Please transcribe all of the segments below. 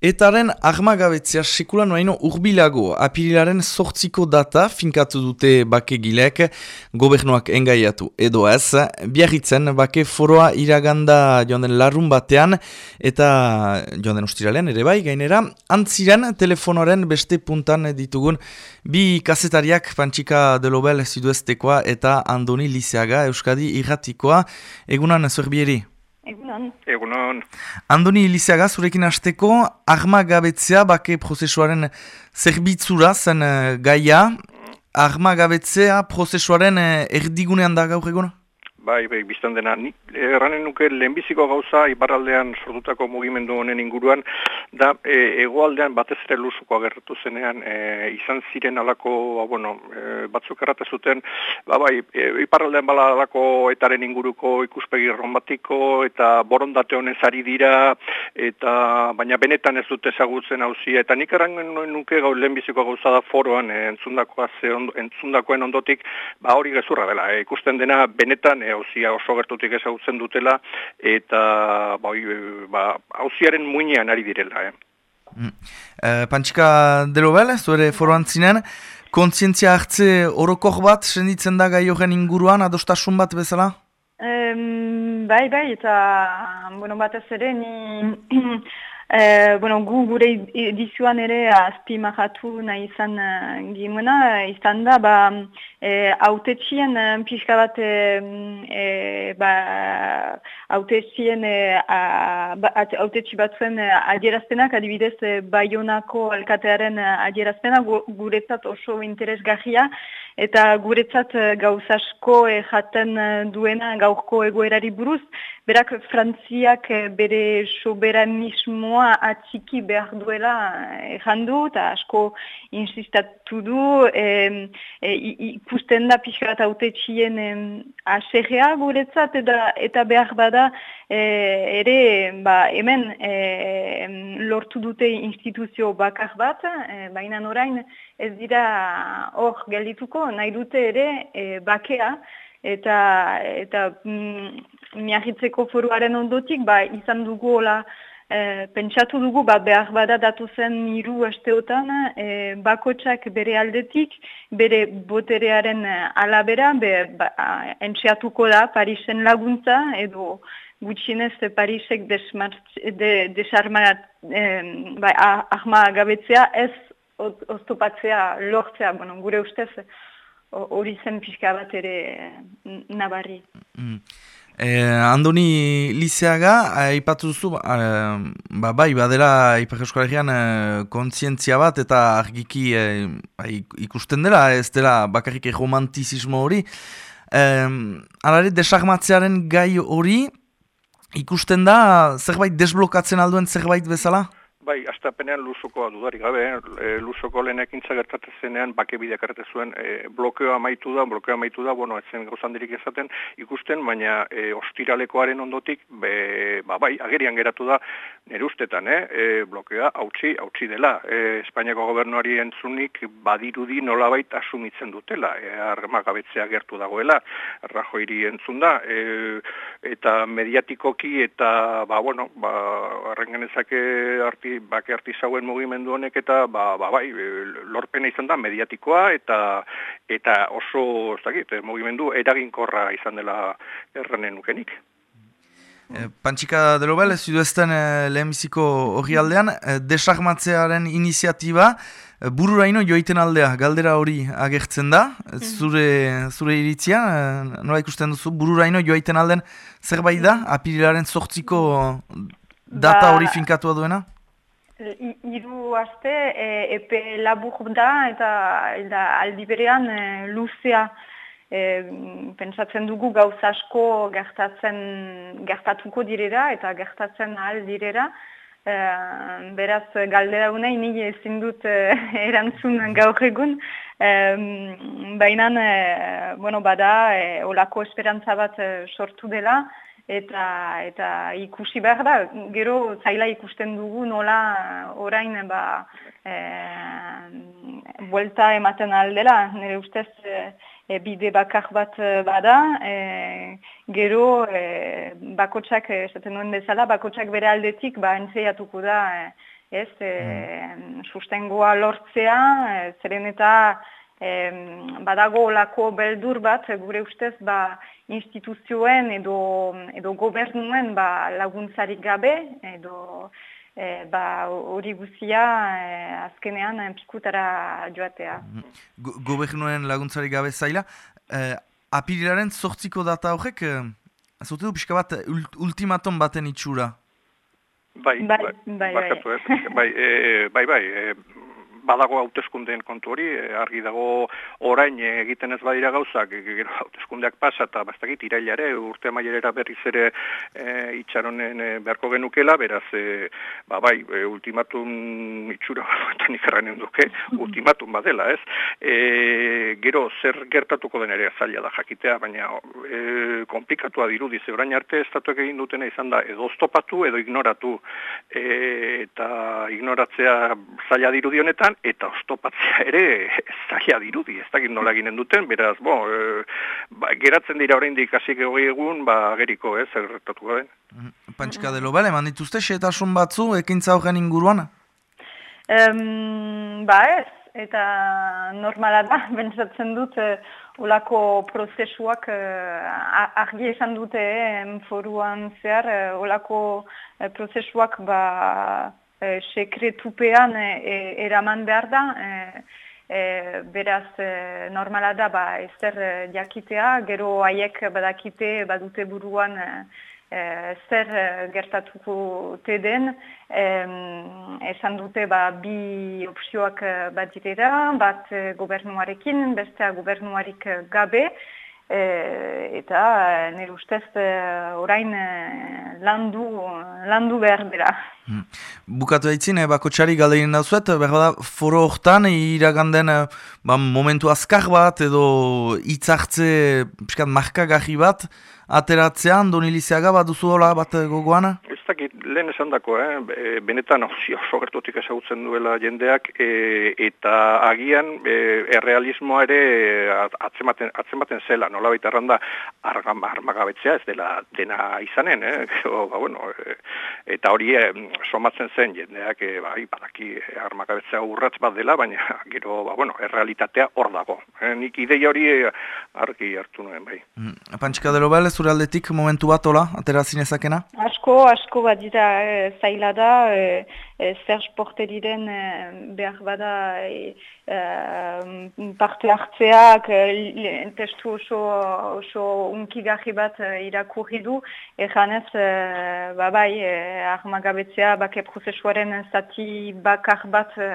Etaren armagabetzea sekula noaino urbilago apirilaren sortziko data finkatu dute bake gilek gobernuak engaiatu edo ez. Biarritzen bake foroa iraganda joan den larrun batean eta joan den ustiralean ere bai gainera. Antziren telefonoren beste puntan ditugun bi kasetariak Pantxika Delobel ziduestekoa eta Andoni Lizeaga Euskadi irratikoa egunan zerbieri. Egunon. Egunon. Andoni Iliziaga, zurekin hasteko armagabetzea bake prozesuaren zerbitzura zen uh, gaia. Armagabetzea prozesuaren uh, erdigunean da gaur egona? Bai, bai, biztan dena. Nik erranen nuke lehenbiziko gauza ibarraldean sortutako mugimendu honen inguruan, da e, egoaldean batez ere lusuko agertu zenean e, izan ziren alako, ba, bueno, e, batzuk errate zuten, ba, bai, e, iparraldean bala alako etaren inguruko ikuspegi rombatiko eta borondate honen zari dira, eta baina benetan ez dute ezagutzen hauzia, eta nik erranen nuke gau lehenbiziko gauza da foroan e, entzundakoa ze ondo, entzundakoen ondotik, ba hori gezurra dela, e, ikusten dena benetan hauzia oso gertutik ezagutzen dutela eta ba, ba, hauziaren muinean ari direla. Eh. Mm. Uh, Pantxika Delobel, zuere foroan zinen, kontzientzia hartze orokor bat senditzen da gai horren inguruan, adostasun bat bezala? Um, bai, bai, eta bueno, batez ere, ni E, bueno, gu gure edizioan ere azpi mahatu nahi izan uh, gimuena, izan da, ba, e, autetxien uh, pixka bat, e, ba, autetxien, ba, autetxi batzuen uh, adierazpenak, adibidez, uh, Bayonako alkatearen adierazpena, guretzat oso interesgarria, eta guretzat gauzasko uh, jaten duena gaurko egoerari buruz, berak Frantziak bere soberanismoa atxiki behar duela errandu eta asko insistatu du e, e, ikusten da pixka eta haute txien aserrea guretzat eta, eta behar bada e, ere ba, hemen e, lortu dute instituzio bakar bat, e, baina orain ez dira hor geldituko nahi dute ere e, bakea eta eta mm, miagitzeko foruaren ondotik ba, izan dugu hola E, pentsatu dugu ba, behar bada datu zen miru asteotan e, bakotsak bere aldetik, bere boterearen e, alabera, be, ba, entxeatuko da Parisen laguntza edo gutxinez Parisek desarmarat de, ba, ahma gabetzea ez oztopatzea lortzea, bueno, gure ustez hori zen pixka bat ere nabarri. Mm. Eh, Andoni Lizeaga, aipatu duzu, eh, ba, bai, badera Ipar eh, kontzientzia bat eta argiki eh, ikusten dela, ez dela bakarrik romantizismo hori. Eh, alare, desagmatzearen gai hori ikusten da zerbait desblokatzen alduen zerbait bezala? Bai, astapenean lusokoa dudarik gabe, e, lusoko lehen ekintza gertatzen zenean, bake bideak zuen, e, blokeoa amaitu da, blokeoa amaitu da, bueno, etzen gauzandirik ezaten ikusten, baina e, ostiralekoaren ondotik, be, ba, bai, agerian geratu da, nire ustetan, eh? e, blokeoa hautsi, hautsi dela. E, Espainiako gobernuari entzunik badirudi nolabait asumitzen dutela, e, armagabetzea gertu dagoela, rajoiri entzun da, e, eta mediatikoki, eta, ba, bueno, ba, arrengenezake arti bake artizauen mugimendu honek eta ba, ba, bai, lorpena izan da mediatikoa eta eta oso ez dakit, mugimendu eraginkorra izan dela erranen nukenik. E, Pantxika de Lobel, ez duesten e, lehenbiziko hori aldean, e, desarmatzearen iniziatiba, e, bururaino joiten aldea, galdera hori agertzen da, mm. zure, zure iritzia, e, nola ikusten duzu, bururaino joiten alden zerbait da, apirilaren sortziko data ba- hori finkatua duena? Iru aste e, epe labur da eta, eta aldi berean e, luzea e, pentsatzen dugu gauz asko gertatzen gertatuko direra eta gertatzen ahal direra. E, beraz galdera unai nire ezin dut e, erantzun gaur egun. E, Baina e, bueno, bada e, olako esperantza bat e, sortu dela eta eta ikusi behar da, gero zaila ikusten dugu nola orain ba, e, buelta ematen aldela, nire ustez e, bide bakar bat bada, e, gero e, bakotsak, esaten duen bezala, bakotsak bere aldetik ba, entzeiatuko da ez, e, sustengoa lortzea, e, zeren eta e, badago olako beldur bat, gure ustez, ba, instituzioen edo, edo gobernuen ba, laguntzarik gabe, edo e, ba, hori guzia e, azkenean pikutara joatea. Go gobernuen laguntzarik gabe zaila, e, apirilaren sortziko data horrek, e, du pixka bat ultimaton baten itxura? Bai, bai, bai, bai, bai, bai, e, bai, bai, e, badago hauteskundeen kontu hori, e, argi dago orain egiten ez badira gauzak, e, gero hauteskundeak pasa eta bastakit irailare urte mailerera berriz ere e, itxaronen e, beharko genukela, beraz, e, ba, bai, e, ultimatum itxura eta nik duke, ultimatum badela, ez? E, gero, zer gertatuko den ere zaila da jakitea, baina e, komplikatua dirudi, ze orain arte estatuak egin dutena izan da, edo oztopatu edo ignoratu, e, eta ignoratzea zaila dirudi honetan, eta ostopatzea ere zaila dirudi, ez dakit nola ginen duten, beraz, bo, e, ba, geratzen dira oraindik hasi hori egun, ba, geriko, ez, erretatu gabe. Mm-hmm. Pantxika delo, bale, man dituzte, xetasun batzu, ekintza horren inguruan? Um, ba ez, eta normala da, bentsatzen dut, uh, olako prozesuak uh, argi esan dute, eh, foruan zehar, uh, olako uh, prozesuak ba, e, sekretupean e, eraman behar da, e, e, beraz e, normala da ba, ezer e, jakitea, gero haiek badakite badute buruan e, e, zer gertatuko te den, e, esan dute ba, bi opzioak bat direra, bat gobernuarekin, bestea gobernuarik gabe, E, eta nire ustez e, orain e, landu, landu behar dira. Hmm. Bukatu haitzin, eh, bako txari galdein da, foro hortan, iraganden ba, momentu azkar bat, edo hitzartze, piskat, markagarri bat, ateratzean, doniliziaga bat duzu hola bat gogoana? Lehen esan dako, eh? benetan oso, oso gertutik esagutzen duela jendeak, e, eta agian e, errealismoa ere atzematen, atzematen zela, nola baita erranda armagabetzea ez dela dena izanen, eh? o, ba, bueno, e, eta hori e, somatzen zen jendeak, e, bai, badaki armagabetzea urratz bat dela, baina gero, ba, bueno, errealitatea hor dago. Eh? Nik ideia hori argi hartu nuen, bai. Mm. Pantxika dero bale, zure aldetik momentu bat, hola, aterazin ezakena? Asko, asko bat dira e, zaila da, e, e, Serge Porteriren e, behar bada e, e, parte hartzeak e, testu oso, oso unkigarri bat e, irakurri du, eganez, e, ba bai, e, armagabetzea bake prozesuaren zati bakar bat e,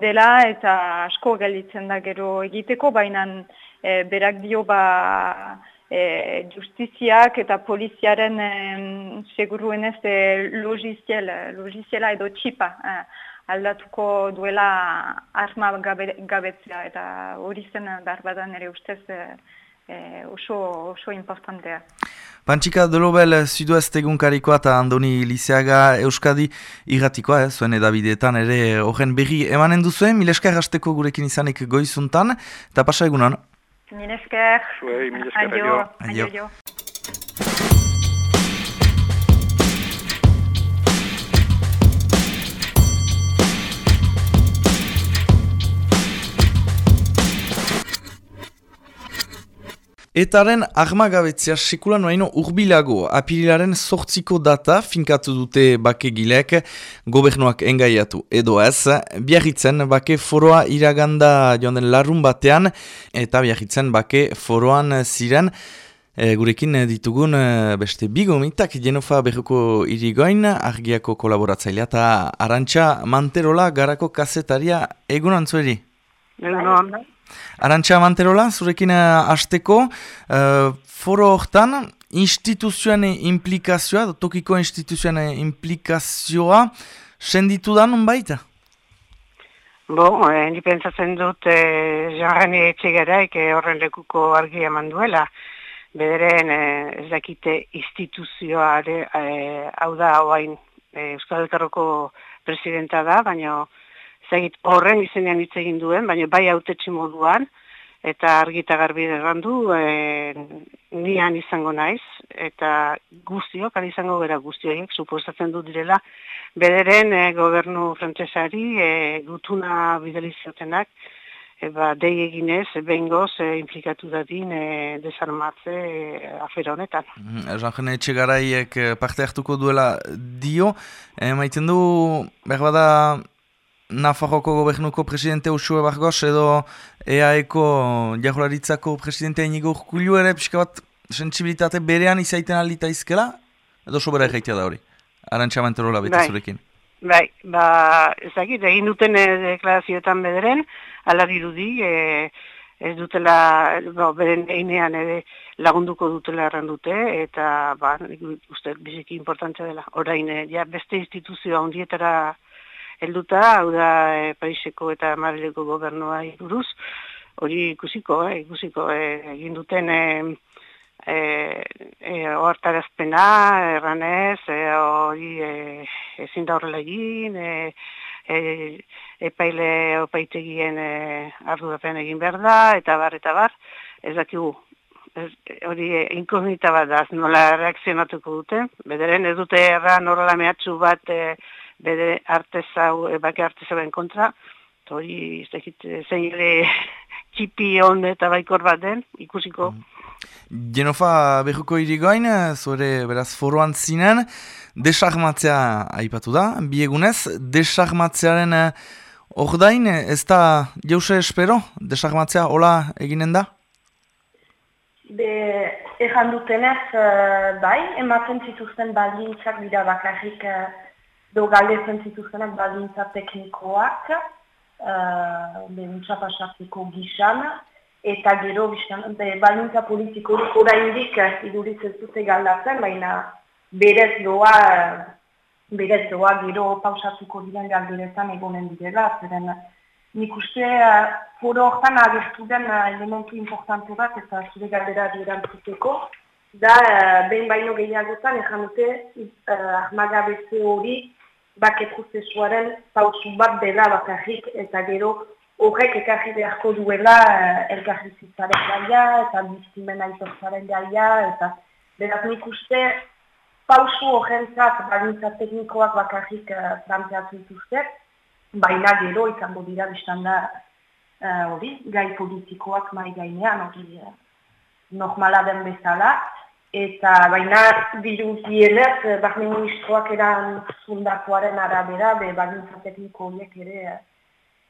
dela eta asko galitzen da gero egiteko, baina e, berak dio ba e, justiziak eta poliziaren e, seguruen ez e, logiziel, logiziela edo txipa e, aldatuko duela arma gabetzea eta hori zen darbadan ere ustez e, e, oso, oso importantea. Pantxika Dolobel Sudoest egunkarikoa eta Andoni Lizeaga Euskadi irratikoa, eh, zuen edabideetan ere horren berri emanen duzuen, mileska errasteko gurekin izanik goizuntan, eta pasa egunan. Mil esker. Zuei, mil esker. Adio. Adio. Adio. Etaren armagabetzea sekulan noaino urbilago apirilaren sortziko data finkatu dute bake gilek gobernuak engaiatu edo ez. Biarritzen bake foroa iraganda joan den larrun batean eta biarritzen bake foroan ziren. E, gurekin ditugun e, beste bigomitak Jenofa Berruko irigoin argiako kolaboratzailea eta Arantxa Manterola garako kasetaria egun antzueri. Egun Arantxa Manterola, zurekin uh, asteko, uh, foro hortan, instituzioan implikazioa, tokiko instituzioan implikazioa, senditu da nun baita? Bo, eh, ni pentsatzen dut eh, jarrani etxegaraik eh, horren lekuko argi eman duela. Bederen eh, ez dakite instituzioa eh, hau da hauain eh, Euskal Elkarroko presidenta da, baina zagit horren izenean hitz egin duen, baina bai autetxe moduan, eta argita garbi errandu, e, nian izango naiz, eta guztiok, izango gara guztioiek, suposatzen du direla, bederen e, gobernu frantzesari e, gutuna bidaliziotenak, e, ba, dei eginez, behingoz, e, implikatu dadin e, desarmatze e, afera honetan. Mm, Erran jene etxe garaiek parte hartuko duela dio, e, maiten du, behar bada, Nafarroko gobernuko presidente Usue Bargos edo EAEko jahularitzako presidente inigo urkulu ere pixka bat sensibilitate berean izaiten alita izkela edo sobera egeitea da hori? Arantxa manterola beti bai. zurekin. Bai, ba, ezakit, egin duten e, deklarazioetan bederen, ala dirudi, e, ez dutela, bo, beren einean ere lagunduko dutela erran dute, eta, ba, uste, biziki importantzia dela. Orain, e, ja, beste instituzioa ondietara helduta, hau da e, Pariseko eta Marileko gobernua buruz, hori ikusiko, eh, ikusiko eh, egin duten eh, eh, oartarazpena, erranez, hori eh, ezin da horrela egin, eh, eh, epaile opaitegien eh, ardurapen egin behar da, eta bar, eta bar, ez dakigu, hori inkognita bat da, nola reakzionatuko duten, bederen ez dute erran horrela mehatxu bat eh, bere artezau, e, bake artezauen kontra, hori zein ere txipi hon eta baikor bat den, ikusiko. Genofa behuko irigoin, zure beraz foroan zinen, desarmatzea aipatu da, biegunez, desarmatzearen ordain, ez da jause espero, desarmatzea hola eginen da? Be, ejan dutenez, uh, bai, ematen zituzten baldintzak dira bakarrik uh, do galdetzen zituztenak baldintza teknikoak, uh, behuntza pasarteko gizan, eta gero bizan, baldintza politiko oraindik iduriz ez dute galdatzen, baina berez doa, berez doa gero pausatuko diren galderetan egonen direla, zeren nik uste foro hortan agertu den elementu importante bat eta zure galdera dirantzuteko, da, uh, behin baino gehiagotan, ezan dute, uh, ahmagabeze hori, bake prozesuaren pausu bat dela bakarrik eta gero horrek ekarri beharko duela uh, elkarri zitzaren gaia eta biztimen aitortzaren gaia eta beraz nik uste pausu horrentzat balintza teknikoak bakarrik uh, planteatu dituzte, baina gero izango dira biztan da uh, hori, gai politikoak mai gainean hori uh, normala den bezala eta baina diruzienez, eh, barne ministroak eran zundakoaren arabera, be bagintza tekniko horiek ere eh,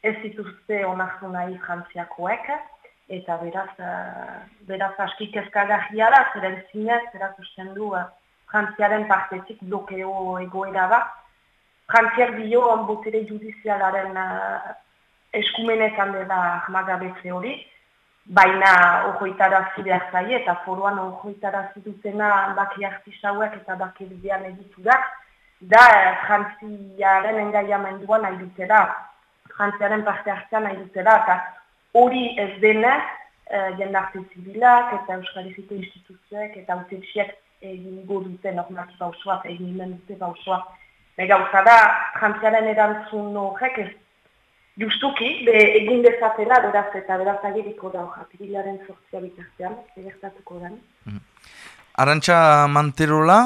ez dituzte onartu nahi frantziakoek, eta beraz, uh, beraz askik ezkagagia da, zeren zinez, beraz usten du frantziaren partetik blokeo egoera da. Frantziak dio botere judizialaren eskumenetan dela ahmagabetze hori, baina ojoitarazi behar zaie, eta foroan ojoitarazi dutena baki artisauak eta baki bidean editurak, da eh, frantziaren engaiamenduan nahi dutera, frantziaren parte hartzea nahi dutera, eta hori ez denez, eh, jendarte zibilak eta Euskal Herriko instituzioek eta autetxiek egin dute normatu bauzuak, egin dute bauzuak. Gauza da, frantziaren erantzun horrek ez Justuki, be, egin dezatela, beraz eta beraz ageriko da hoja, pirilaren sortzia bitartean, egertatuko den. Mm. Arantxa Manterola,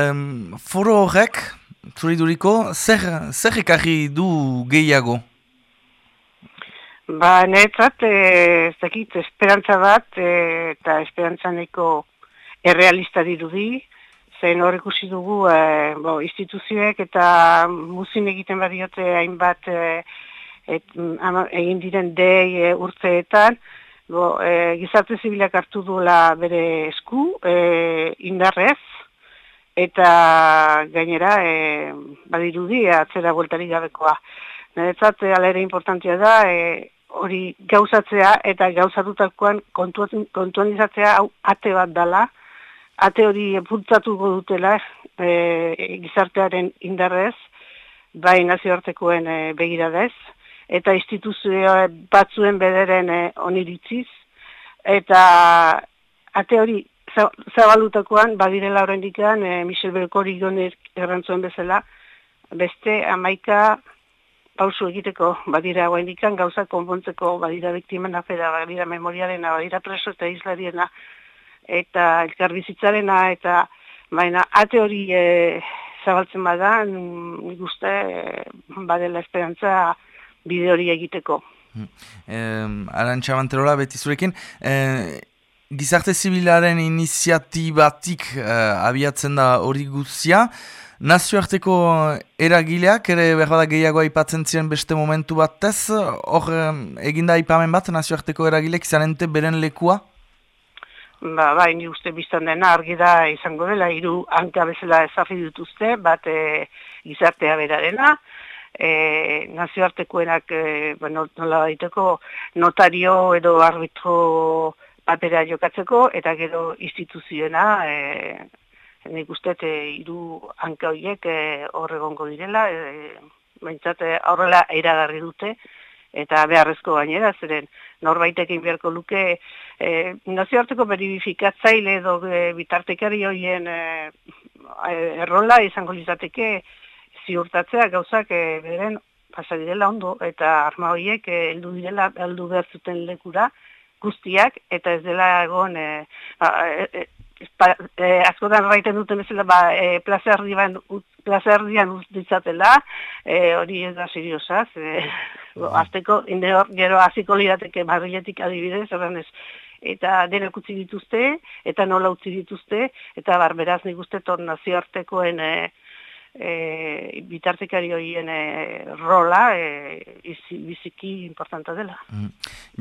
um, foro horrek, zuri duriko, zer, zer ekarri du gehiago? Ba, netzat, ez dakit, esperantza bat, e, eta esperantzaneko errealista dirudi, zen hor ikusi dugu, e, bo, instituzioek eta muzin egiten badiote hainbat, e, et, ama, egin diren dei e, urteetan, bo, e, gizarte zibilak hartu duela bere esku, e, indarrez, eta gainera e, badirudi atzera bueltari gabekoa. Niretzat, e, alere importantia da, e, hori gauzatzea eta gauzatutakoan kontuan, izatzea hau ate bat dala, ate hori puntzatuko dutela e, gizartearen indarrez, bai nazioartekoen e, begiradez, eta instituzio batzuen bederen eh, oniritziz, eta ate hori zabalutakoan, badirela horrendikan, eh, Michel Belkori gonek errantzuen bezala, beste amaika pausu egiteko, badira hauen ikan gauza konpontzeko, badira biktimen afera, badira memoriarena, badira preso eta islariena, eta elkar bizitzarena, eta baina ate hori e, zabaltzen bada, nik e, badela esperantza bide hori egiteko. Eh, Arantxa Banterola, beti zurekin, eh, gizarte zibilaren iniziatibatik eh, abiatzen da hori guzia, nazioarteko eragileak, ere behar gehiago aipatzen ziren beste momentu batez, hor eginda aipamen bat nazioarteko eragileak izanente beren lekua? Ba, ba, ni uste biztan dena argi da izango dela, hiru hanka bezala ezafi dituzte, bat e, gizartea berarena, e, nazioartekoenak e, bueno, nola daiteko notario edo arbitro papera jokatzeko eta gero instituzioena e, nik uste e, iru hanka horiek e, horregongo direla e, baintzate aurrela eiragarri dute eta beharrezko gainera, zeren norbaitekin beharko luke e, nazioarteko verifikatzaile edo e, bitartekari horien e, errola izango lizateke ziurtatzea gauzak e, beren pasa direla ondo eta arma horiek eh, heldu direla heldu behar zuten lekura guztiak eta ez dela egon e, e, e, askotan raiten duten bezala ba, e, plazerdian, plazerdian ditzatela e, hori ez da seriosaz e, azteko gero aziko lirateke barriletik adibidez ez eta denak utzi dituzte eta nola utzi dituzte eta barberaz nik uste ton nazioartekoen e, e, bitartekari horien e, rola e, izi, biziki importanta dela. Mm.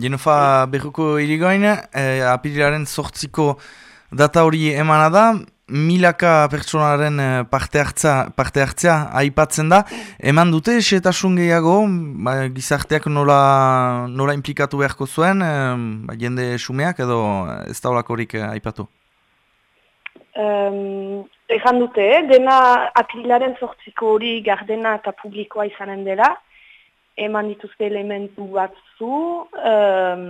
Jenofa behuko irigoin, e, apirilaren sortziko data hori emana da, milaka pertsonaren e, parte hartzea, parte hartzea aipatzen da, eman dute esetasun gehiago, ba, gizarteak nola, nola implikatu beharko zuen, e, ba, jende sumeak edo ez da horik e, aipatu? Um, Ejan dute, eh? dena apilaren sortziko hori gardena eta publikoa izanen dela, eman dituzte elementu batzu, um,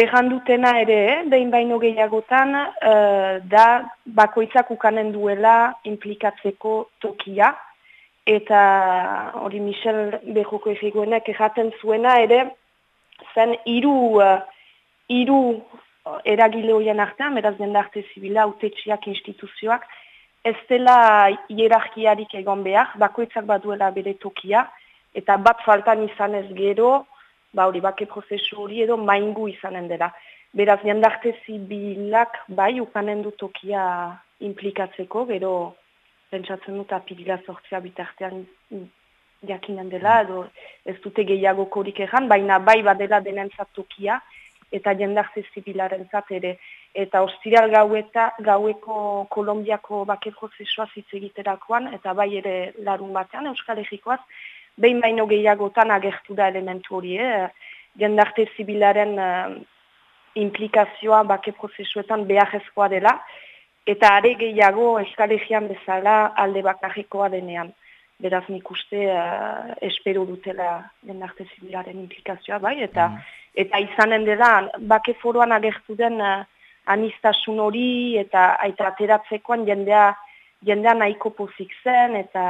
Ejan dutena ere, eh? behin baino gehiagotan, uh, da bakoitzak ukanen duela implikatzeko tokia, eta hori Michel Bejoko egegoenak erraten zuena ere, zen iru, uh, iru eragile horien artean, beraz arte zibila, utetxiak instituzioak, ez dela hierarkiarik egon behar, bakoitzak baduela bere tokia, eta bat faltan izan ez gero, ba hori bake prozesu hori edo maingu izanen dela. Beraz, jendarte zibilak bai ukanen du tokia implikatzeko, gero pentsatzen dut apirila sortzea bitartean jakinen dela, edo ez dute gehiago korik egan, baina bai badela denentzat tokia, eta jendarte zibilaren ere. Eta ostiral gaueta, gaueko Kolombiako bake prozesua egiterakoan, eta bai ere larun batean, Euskal Herrikoaz, behin baino gehiagotan agertu da elementu hori, eh? jendarte zibilaren uh, implikazioa bake prozesuetan beharrezkoa dela, eta are gehiago Euskal Herrian bezala alde bakarrikoa denean. Beraz nik uste uh, espero dutela jendarte zibilaren implikazioa, bai, eta mm. eta izanen dela, bake foroan agertu den uh, anistasun hori eta aita ateratzekoan jendea, jendea nahiko pozik zen eta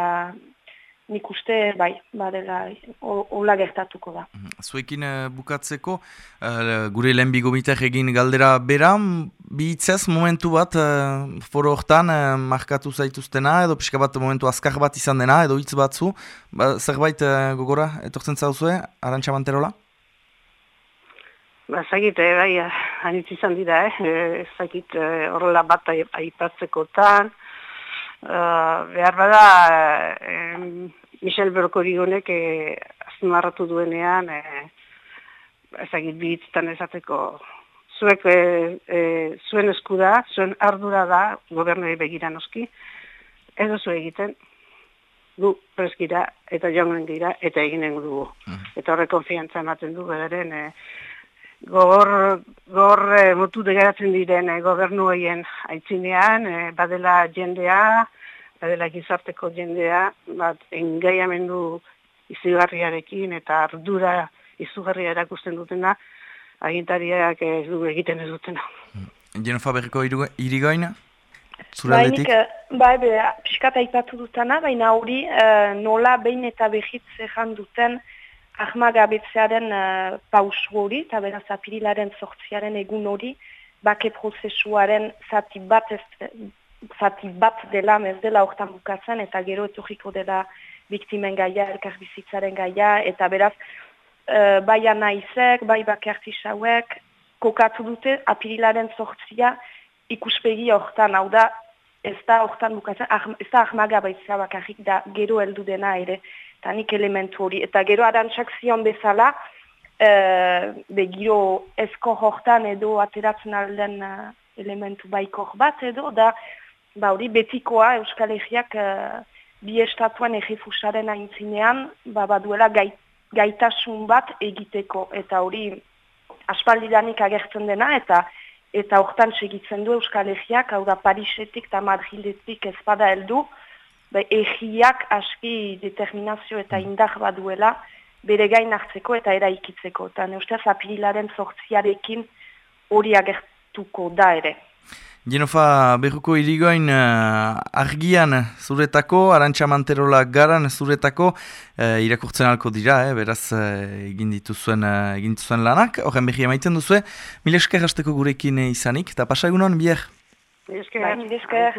nik uste, bai, badela, hola gertatuko da. Mhm. Zuekin uh, bukatzeko, uh, gure lehen bigomitek egin galdera bera, bihitzez momentu bat uh, foro hortan markatu zaituztena, edo pixka bat momentu azkar bat izan dena, edo hitz batzu, ba, zerbait gogora, etortzen zauzue, arantxa manterola? Ba, zagit, eh, bai, anitz izan dira, eh, zagit eh, horrela bat aipatzeko tan. Uh, behar bada, eh, Michel Berkorigonek eh, azmarratu duenean, eh, zagit bihitztan ezateko, zuek, eh, eh, zuen eskuda, zuen ardura da, gobernoi begira noski, edo zu egiten, gu presgira, eta jongen gira, eta eginen dugu. Eta horre konfiantza ematen du, bedaren, eh, gor, gor e, motu degaratzen diren e, gobernu horien aitzinean, e, badela jendea, badela gizarteko jendea, bat engaiamendu izugarriarekin eta ardura izugarria erakusten dutena, agintariak ez du egiten ez dutena. Jenofa berriko irigoina? zure aldetik? Bai, bai, piskat aipatu dutana, baina hori uh, nola behin eta behitz ezan duten ahmagabetzearen uh, paus hori, eta beraz apirilaren sortziaren egun hori, bake prozesuaren zati bat, ez, zati bat dela, ez dela hortan bukatzen, eta gero etorriko dela biktimen gaia, elkarbizitzaren gaia, eta beraz, uh, bai anaizek, bai bakartisauek, kokatu dute apirilaren sortzia ikuspegi hortan, hau da, ez da hortan bukatzen, ah, ez da ahmaga baitzea bakarrik da gero heldu dena ere, eta nik elementu hori. Eta gero arantxak zion bezala, uh, be giro esko hortan edo ateratzen alden uh, elementu baikor bat edo, da, ba hori betikoa Euskal Herriak uh, bi estatuan egifusaren aintzinean, ba baduela gait, gaitasun bat egiteko, eta hori aspaldidanik agertzen dena, eta eta hortan segitzen du Euskal Herriak, hau da Parisetik eta Madriletik ezpada heldu, be, egiak aski determinazio eta indar baduela bere gain hartzeko eta eraikitzeko. Eta neustez apirilaren sortziarekin hori agertuko da ere. Genofa berruko irigoin uh, argian zuretako, arantxa manterola garan zuretako, uh, irakurtzen alko dira, eh, beraz uh, egin dituzuen, uh, egin dituzuen lanak, horren behi emaiten duzu, mil esker hasteko gurekin izanik, eta pasa egunon, bier? Mil esker, bai, mil esker,